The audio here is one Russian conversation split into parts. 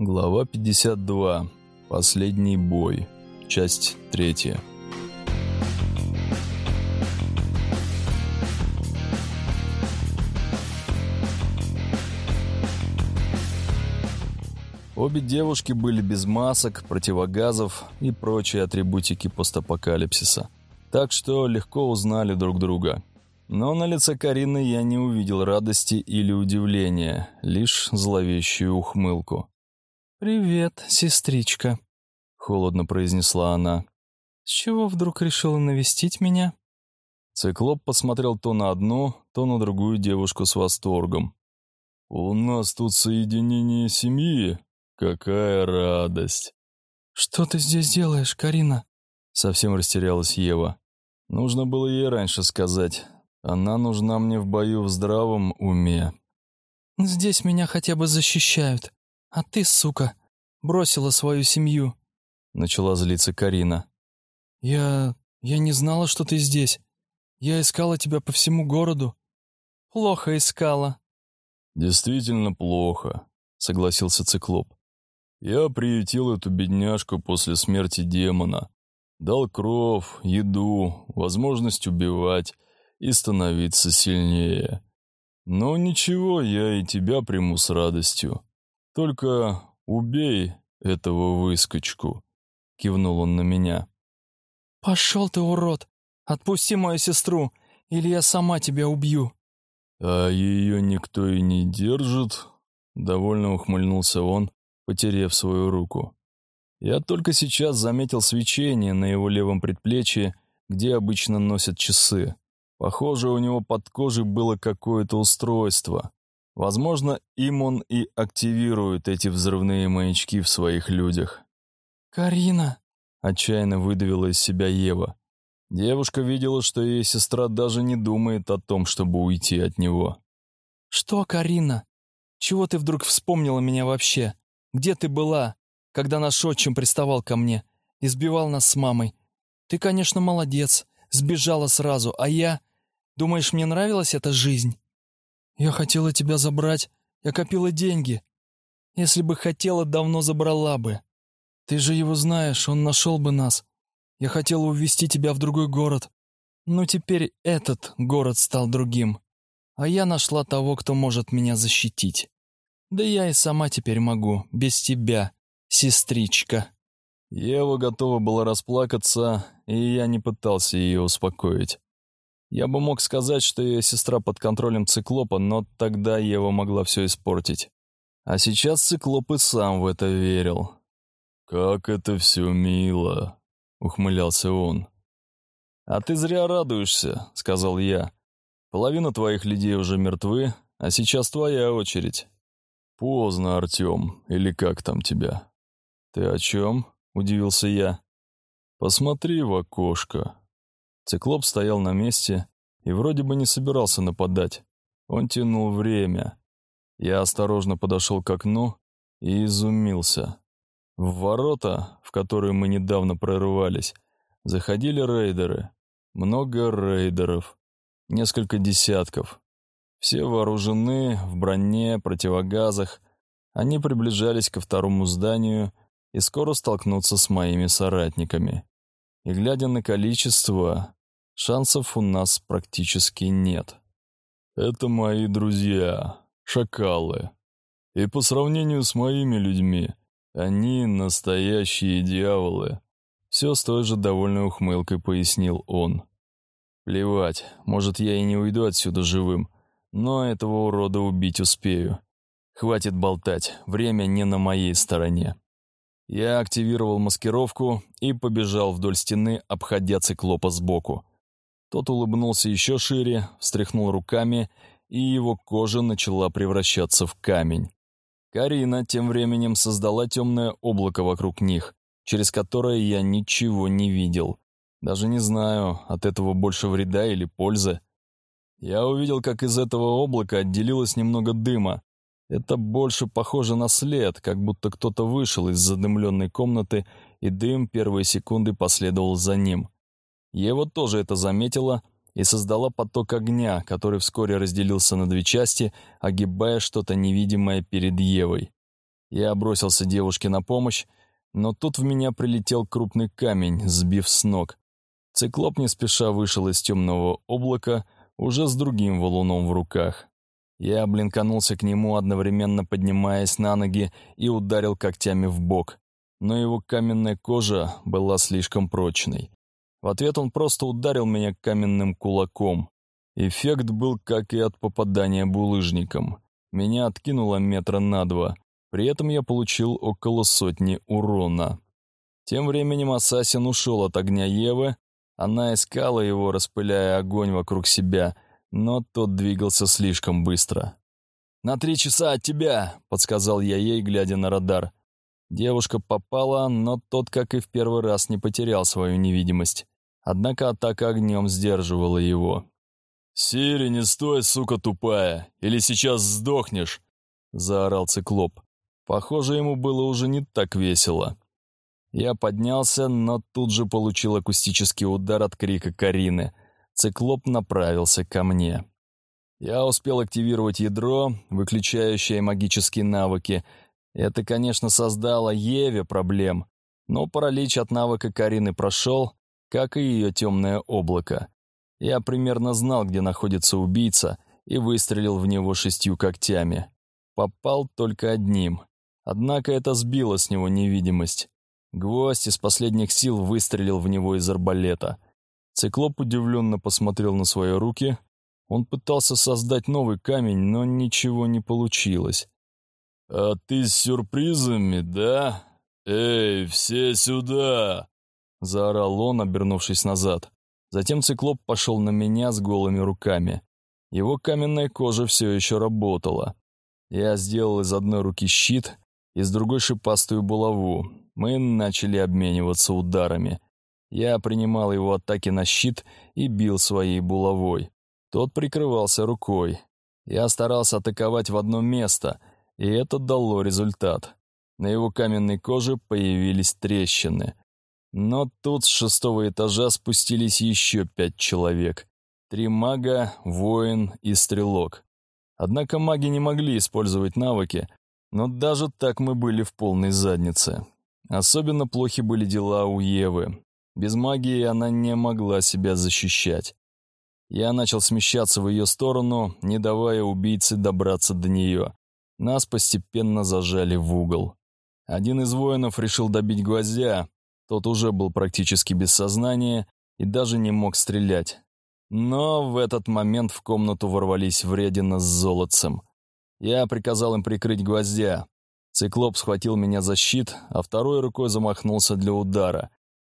Глава 52. Последний бой. Часть третья. Обе девушки были без масок, противогазов и прочей атрибутики постапокалипсиса. Так что легко узнали друг друга. Но на лице Карины я не увидел радости или удивления, лишь зловещую ухмылку. «Привет, сестричка», — холодно произнесла она. «С чего вдруг решила навестить меня?» Циклоп посмотрел то на одну, то на другую девушку с восторгом. «У нас тут соединение семьи. Какая радость!» «Что ты здесь делаешь, Карина?» Совсем растерялась Ева. Нужно было ей раньше сказать. Она нужна мне в бою в здравом уме. «Здесь меня хотя бы защищают. «А ты, сука, бросила свою семью», — начала злиться Карина. «Я... я не знала, что ты здесь. Я искала тебя по всему городу». «Плохо искала». «Действительно плохо», — согласился Циклоп. «Я приютил эту бедняжку после смерти демона. Дал кров, еду, возможность убивать и становиться сильнее. Но ничего, я и тебя приму с радостью. «Только убей этого выскочку», — кивнул он на меня. «Пошел ты, урод! Отпусти мою сестру, или я сама тебя убью!» «А ее никто и не держит», — довольно ухмыльнулся он, потеряв свою руку. Я только сейчас заметил свечение на его левом предплечье, где обычно носят часы. Похоже, у него под кожей было какое-то устройство. Возможно, им он и активирует эти взрывные маячки в своих людях. «Карина!» — отчаянно выдавила из себя Ева. Девушка видела, что ее сестра даже не думает о том, чтобы уйти от него. «Что, Карина? Чего ты вдруг вспомнила меня вообще? Где ты была, когда наш отчим приставал ко мне, избивал нас с мамой? Ты, конечно, молодец, сбежала сразу, а я... Думаешь, мне нравилась эта жизнь?» «Я хотела тебя забрать. Я копила деньги. Если бы хотела, давно забрала бы. Ты же его знаешь, он нашел бы нас. Я хотела увезти тебя в другой город. Но теперь этот город стал другим. А я нашла того, кто может меня защитить. Да я и сама теперь могу, без тебя, сестричка». Ева готова была расплакаться, и я не пытался ее успокоить. Я бы мог сказать, что ее сестра под контролем циклопа, но тогда Ева могла все испортить. А сейчас циклоп и сам в это верил. «Как это все мило!» — ухмылялся он. «А ты зря радуешься», — сказал я. «Половина твоих людей уже мертвы, а сейчас твоя очередь». «Поздно, Артем, или как там тебя?» «Ты о чем?» — удивился я. «Посмотри в окошко». Циклоп стоял на месте и вроде бы не собирался нападать. Он тянул время. Я осторожно подошел к окну и изумился. В ворота, в которые мы недавно прорывались, заходили рейдеры. Много рейдеров. Несколько десятков. Все вооружены, в броне, противогазах. Они приближались ко второму зданию и скоро столкнутся с моими соратниками. И глядя на количество, Шансов у нас практически нет. Это мои друзья, шакалы. И по сравнению с моими людьми, они настоящие дьяволы. Все с той же довольной ухмылкой пояснил он. Плевать, может, я и не уйду отсюда живым, но этого урода убить успею. Хватит болтать, время не на моей стороне. Я активировал маскировку и побежал вдоль стены, обходя циклопа сбоку. Тот улыбнулся еще шире, встряхнул руками, и его кожа начала превращаться в камень. Карина тем временем создала темное облако вокруг них, через которое я ничего не видел. Даже не знаю, от этого больше вреда или пользы. Я увидел, как из этого облака отделилось немного дыма. Это больше похоже на след, как будто кто-то вышел из задымленной комнаты, и дым первые секунды последовал за ним. Ева тоже это заметила и создала поток огня, который вскоре разделился на две части, огибая что-то невидимое перед Евой. Я бросился девушке на помощь, но тут в меня прилетел крупный камень, сбив с ног. Циклоп не спеша вышел из темного облака, уже с другим валуном в руках. Я блинканулся к нему, одновременно поднимаясь на ноги и ударил когтями в бок. Но его каменная кожа была слишком прочной. В ответ он просто ударил меня каменным кулаком. Эффект был как и от попадания булыжником. Меня откинуло метра на два. При этом я получил около сотни урона. Тем временем ассасин ушел от огня Евы. Она искала его, распыляя огонь вокруг себя, но тот двигался слишком быстро. «На три часа от тебя!» — подсказал я ей, глядя на радар. Девушка попала, но тот, как и в первый раз, не потерял свою невидимость. Однако атака огнем сдерживала его. «Сири, не стой, сука тупая, или сейчас сдохнешь!» — заорал циклоп. Похоже, ему было уже не так весело. Я поднялся, но тут же получил акустический удар от крика Карины. Циклоп направился ко мне. Я успел активировать ядро, выключающее магические навыки. Это, конечно, создало Еве проблем, но паралич от навыка Карины прошел, как и ее темное облако. Я примерно знал, где находится убийца, и выстрелил в него шестью когтями. Попал только одним. Однако это сбило с него невидимость. Гвоздь из последних сил выстрелил в него из арбалета. Циклоп удивленно посмотрел на свои руки. Он пытался создать новый камень, но ничего не получилось. «А ты с сюрпризами, да? Эй, все сюда!» Заорал он, обернувшись назад. Затем циклоп пошел на меня с голыми руками. Его каменная кожа все еще работала. Я сделал из одной руки щит, из другой шипастую булаву. Мы начали обмениваться ударами. Я принимал его атаки на щит и бил своей булавой. Тот прикрывался рукой. Я старался атаковать в одно место, и это дало результат. На его каменной коже появились трещины. Но тут с шестого этажа спустились еще пять человек. Три мага, воин и стрелок. Однако маги не могли использовать навыки, но даже так мы были в полной заднице. Особенно плохи были дела у Евы. Без магии она не могла себя защищать. Я начал смещаться в ее сторону, не давая убийце добраться до нее. Нас постепенно зажали в угол. Один из воинов решил добить гвоздя. Тот уже был практически без сознания и даже не мог стрелять. Но в этот момент в комнату ворвались вредина с золотцем. Я приказал им прикрыть гвоздя. Циклоп схватил меня за щит, а второй рукой замахнулся для удара.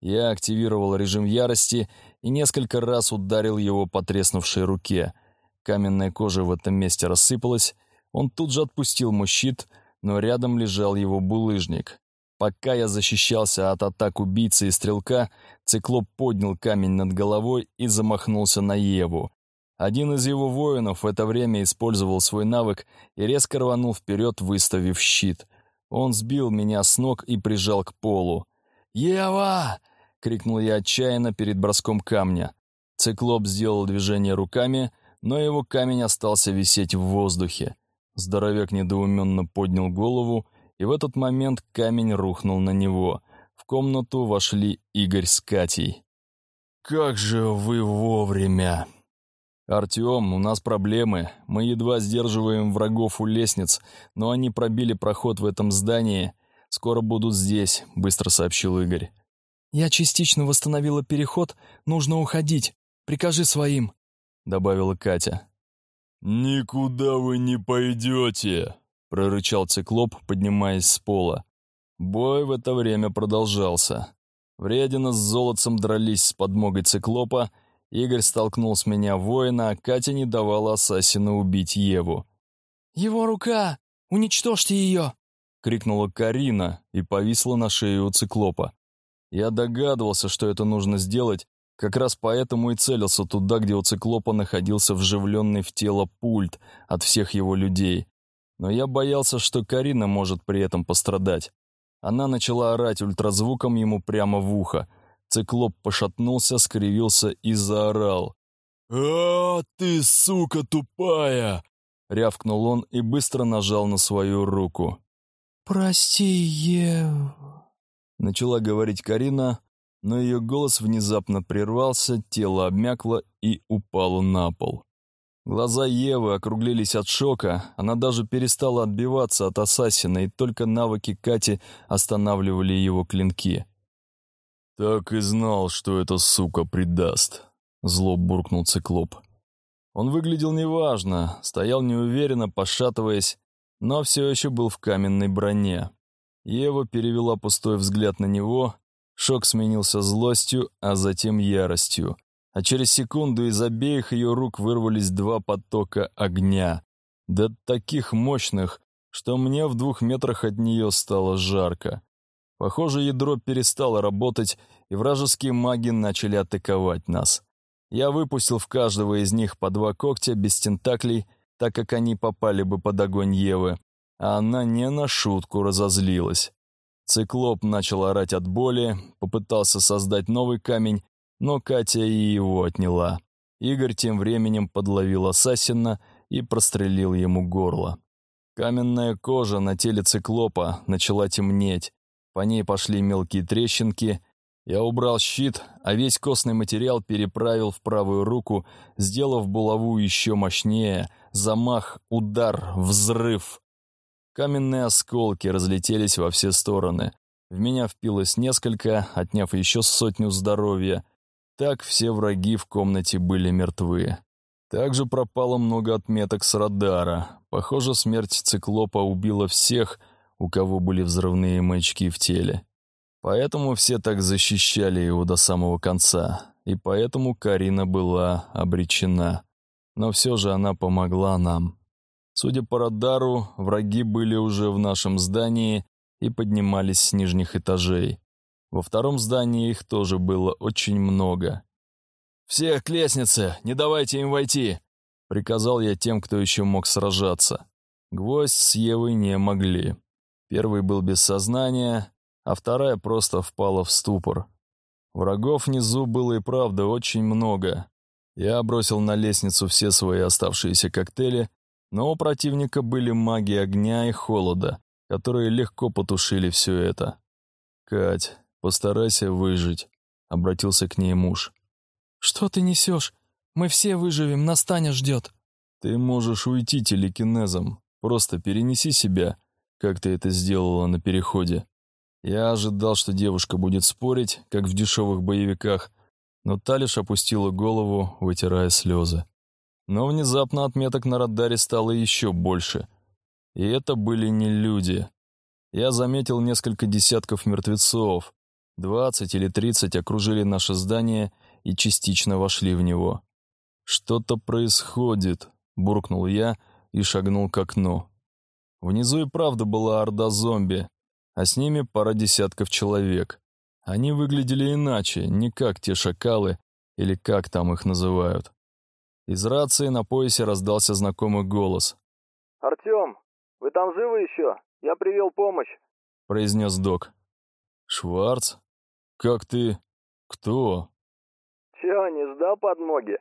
Я активировал режим ярости и несколько раз ударил его по треснувшей руке. Каменная кожа в этом месте рассыпалась. Он тут же отпустил мой щит, но рядом лежал его булыжник. Пока я защищался от атак убийцы и стрелка, циклоп поднял камень над головой и замахнулся на Еву. Один из его воинов в это время использовал свой навык и резко рванул вперед, выставив щит. Он сбил меня с ног и прижал к полу. «Ева!» — крикнул я отчаянно перед броском камня. Циклоп сделал движение руками, но его камень остался висеть в воздухе. Здоровяк недоуменно поднял голову, и в этот момент камень рухнул на него. В комнату вошли Игорь с Катей. «Как же вы вовремя!» «Артем, у нас проблемы. Мы едва сдерживаем врагов у лестниц, но они пробили проход в этом здании. Скоро будут здесь», — быстро сообщил Игорь. «Я частично восстановила переход. Нужно уходить. Прикажи своим», — добавила Катя. «Никуда вы не пойдете», — прорычал циклоп, поднимаясь с пола. Бой в это время продолжался. Вредина с золотцем дрались с подмогой циклопа, Игорь столкнул с меня воина, а Катя не давала ассасину убить Еву. «Его рука! Уничтожьте ее!» — крикнула Карина и повисла на шее у циклопа. Я догадывался, что это нужно сделать, как раз поэтому и целился туда, где у циклопа находился вживленный в тело пульт от всех его людей. Но я боялся, что Карина может при этом пострадать. Она начала орать ультразвуком ему прямо в ухо — Циклоп пошатнулся, скривился и заорал. «А, ты, сука тупая!» Рявкнул он и быстро нажал на свою руку. «Прости, Ев...» Начала говорить Карина, но ее голос внезапно прервался, тело обмякло и упало на пол. Глаза Евы округлились от шока, она даже перестала отбиваться от ассасина, и только навыки Кати останавливали его клинки. «Так и знал, что эта сука предаст», — зло буркнул циклоп. Он выглядел неважно, стоял неуверенно, пошатываясь, но все еще был в каменной броне. Ева перевела пустой взгляд на него, шок сменился злостью, а затем яростью. А через секунду из обеих ее рук вырвались два потока огня. Да таких мощных, что мне в двух метрах от нее стало жарко. Похоже, ядро перестало работать, и вражеские маги начали атаковать нас. Я выпустил в каждого из них по два когтя без тентаклей, так как они попали бы под огонь Евы, а она не на шутку разозлилась. Циклоп начал орать от боли, попытался создать новый камень, но Катя и его отняла. Игорь тем временем подловил ассасина и прострелил ему горло. Каменная кожа на теле циклопа начала темнеть, по ней пошли мелкие трещинки. Я убрал щит, а весь костный материал переправил в правую руку, сделав булаву еще мощнее. Замах, удар, взрыв. Каменные осколки разлетелись во все стороны. В меня впилось несколько, отняв еще сотню здоровья. Так все враги в комнате были мертвы. Также пропало много отметок с радара. Похоже, смерть циклопа убила всех, у кого были взрывные маячки в теле. Поэтому все так защищали его до самого конца, и поэтому Карина была обречена. Но все же она помогла нам. Судя по радару, враги были уже в нашем здании и поднимались с нижних этажей. Во втором здании их тоже было очень много. «Всех к лестнице! Не давайте им войти!» Приказал я тем, кто еще мог сражаться. Гвоздь с Евой не могли. Первый был без сознания, а вторая просто впала в ступор. Врагов внизу было и правда очень много. Я бросил на лестницу все свои оставшиеся коктейли но у противника были маги огня и холода, которые легко потушили все это. «Кать, постарайся выжить», — обратился к ней муж. «Что ты несешь? Мы все выживем, нас Таня ждет». «Ты можешь уйти телекинезом, просто перенеси себя, как ты это сделала на переходе». Я ожидал, что девушка будет спорить, как в дешевых боевиках, но та лишь опустила голову, вытирая слезы. Но внезапно отметок на радаре стало еще больше. И это были не люди. Я заметил несколько десятков мертвецов. Двадцать или тридцать окружили наше здание и частично вошли в него. «Что-то происходит», — буркнул я и шагнул к окну. Внизу и правда была орда зомби, а с ними пара десятков человек. Они выглядели иначе, не как те шакалы, или как там их называют. Из рации на поясе раздался знакомый голос. «Артем, вы там живы еще? Я привел помощь», — произнес док. «Шварц? Как ты? Кто?» «Чего, не ждал подмоги?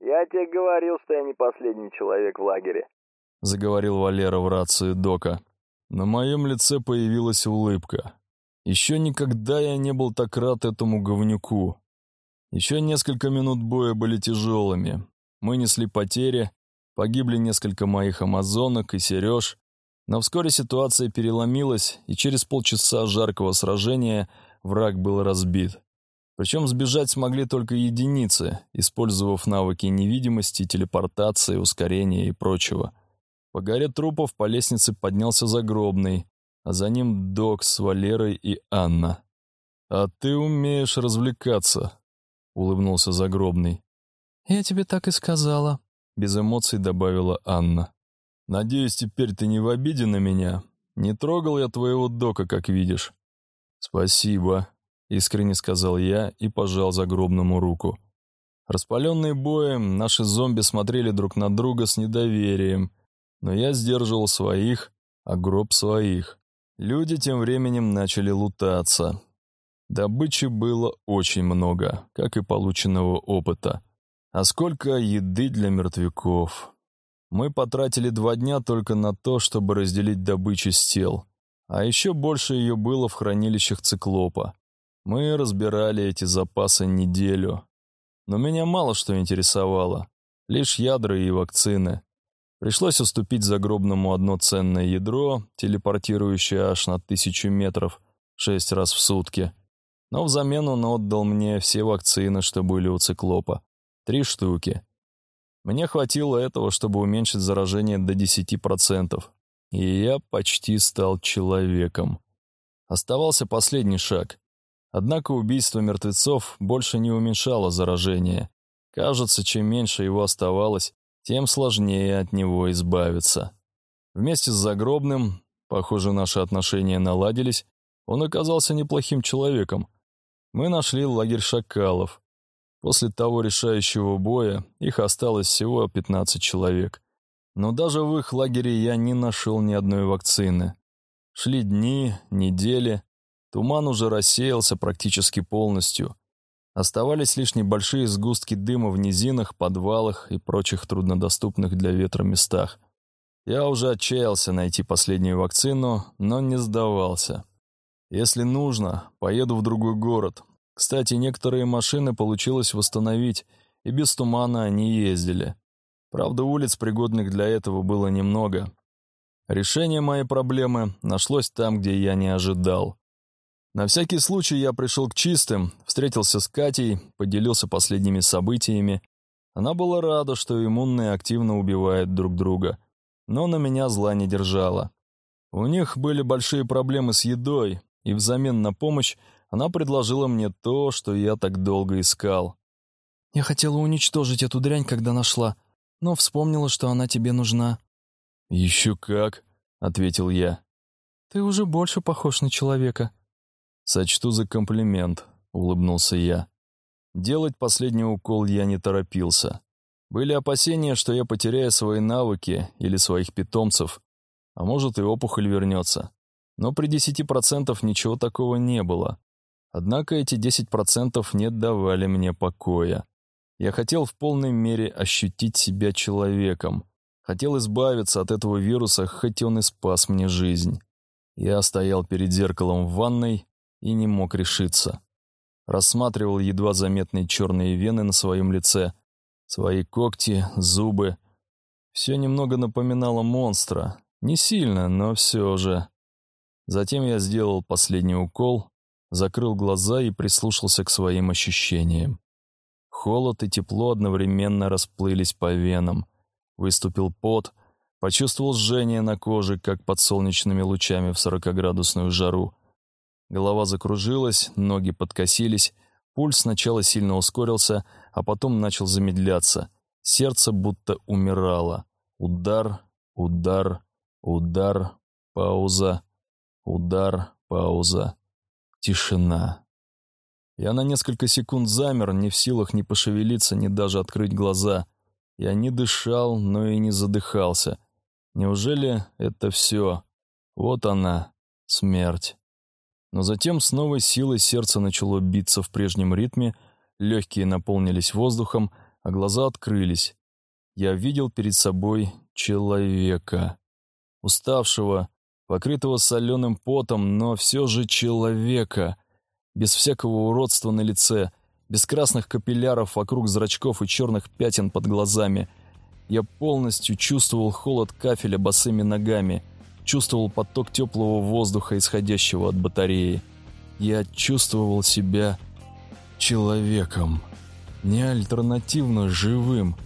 Я тебе говорил, что я не последний человек в лагере», — заговорил Валера в рацию дока. На моем лице появилась улыбка. Еще никогда я не был так рад этому говнюку. Еще несколько минут боя были тяжелыми. Мы несли потери, погибли несколько моих амазонок и сереж, но вскоре ситуация переломилась, и через полчаса жаркого сражения враг был разбит. Причем сбежать смогли только единицы, использовав навыки невидимости, телепортации, ускорения и прочего. По горе трупов по лестнице поднялся Загробный, а за ним Док с Валерой и Анна. «А ты умеешь развлекаться», — улыбнулся Загробный. «Я тебе так и сказала», — без эмоций добавила Анна. «Надеюсь, теперь ты не в обиде на меня? Не трогал я твоего дока, как видишь». «Спасибо», — искренне сказал я и пожал загробному руку. Распаленные боем, наши зомби смотрели друг на друга с недоверием, но я сдерживал своих, а гроб своих. Люди тем временем начали лутаться. Добычи было очень много, как и полученного опыта. А сколько еды для мертвяков. Мы потратили два дня только на то, чтобы разделить добычу с тел. А еще больше ее было в хранилищах циклопа. Мы разбирали эти запасы неделю. Но меня мало что интересовало. Лишь ядра и вакцины. Пришлось уступить загробному одно ценное ядро, телепортирующее аж на тысячу метров, шесть раз в сутки. Но взамен он отдал мне все вакцины, что были у циклопа. Три штуки. Мне хватило этого, чтобы уменьшить заражение до 10%. И я почти стал человеком. Оставался последний шаг. Однако убийство мертвецов больше не уменьшало заражение. Кажется, чем меньше его оставалось, тем сложнее от него избавиться. Вместе с Загробным, похоже, наши отношения наладились, он оказался неплохим человеком. Мы нашли лагерь шакалов. После того решающего боя их осталось всего 15 человек. Но даже в их лагере я не нашел ни одной вакцины. Шли дни, недели, туман уже рассеялся практически полностью. Оставались лишь небольшие сгустки дыма в низинах, подвалах и прочих труднодоступных для ветра местах. Я уже отчаялся найти последнюю вакцину, но не сдавался. Если нужно, поеду в другой город. Кстати, некоторые машины получилось восстановить, и без тумана они ездили. Правда, улиц, пригодных для этого, было немного. Решение моей проблемы нашлось там, где я не ожидал. На всякий случай я пришел к чистым, встретился с Катей, поделился последними событиями. Она была рада, что иммунные активно убивают друг друга, но на меня зла не держала. У них были большие проблемы с едой, и взамен на помощь она предложила мне то, что я так долго искал. «Я хотела уничтожить эту дрянь, когда нашла, но вспомнила, что она тебе нужна». «Еще как», — ответил я. «Ты уже больше похож на человека», «Сочту за комплимент», — улыбнулся я. Делать последний укол я не торопился. Были опасения, что я потеряю свои навыки или своих питомцев, а может и опухоль вернется. Но при 10% ничего такого не было. Однако эти 10% не давали мне покоя. Я хотел в полной мере ощутить себя человеком. Хотел избавиться от этого вируса, хоть он и спас мне жизнь. Я стоял перед зеркалом в ванной и не мог решиться. Рассматривал едва заметные черные вены на своем лице, свои когти, зубы. Все немного напоминало монстра. Не сильно, но все же. Затем я сделал последний укол, закрыл глаза и прислушался к своим ощущениям. Холод и тепло одновременно расплылись по венам. Выступил пот, почувствовал жжение на коже, как под солнечными лучами в сорокоградусную жару. Голова закружилась, ноги подкосились, пульс сначала сильно ускорился, а потом начал замедляться. Сердце будто умирало. Удар, удар, удар, пауза, удар, пауза. Тишина. Я на несколько секунд замер, не в силах ни пошевелиться, ни даже открыть глаза. Я не дышал, но и не задыхался. Неужели это все? Вот она, смерть. Но затем с новой силой сердце начало биться в прежнем ритме, легкие наполнились воздухом, а глаза открылись. Я видел перед собой человека. Уставшего, покрытого соленым потом, но все же человека. Без всякого уродства на лице, без красных капилляров вокруг зрачков и черных пятен под глазами. Я полностью чувствовал холод кафеля босыми ногами — чувствовал поток теплого воздуха, исходящего от батареи. Я чувствовал себя человеком. Не альтернативно живым,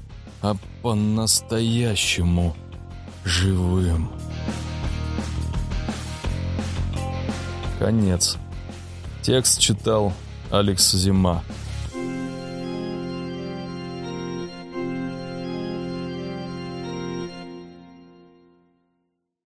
а по-настоящему живым. Конец. Текст читал Алекс Зима.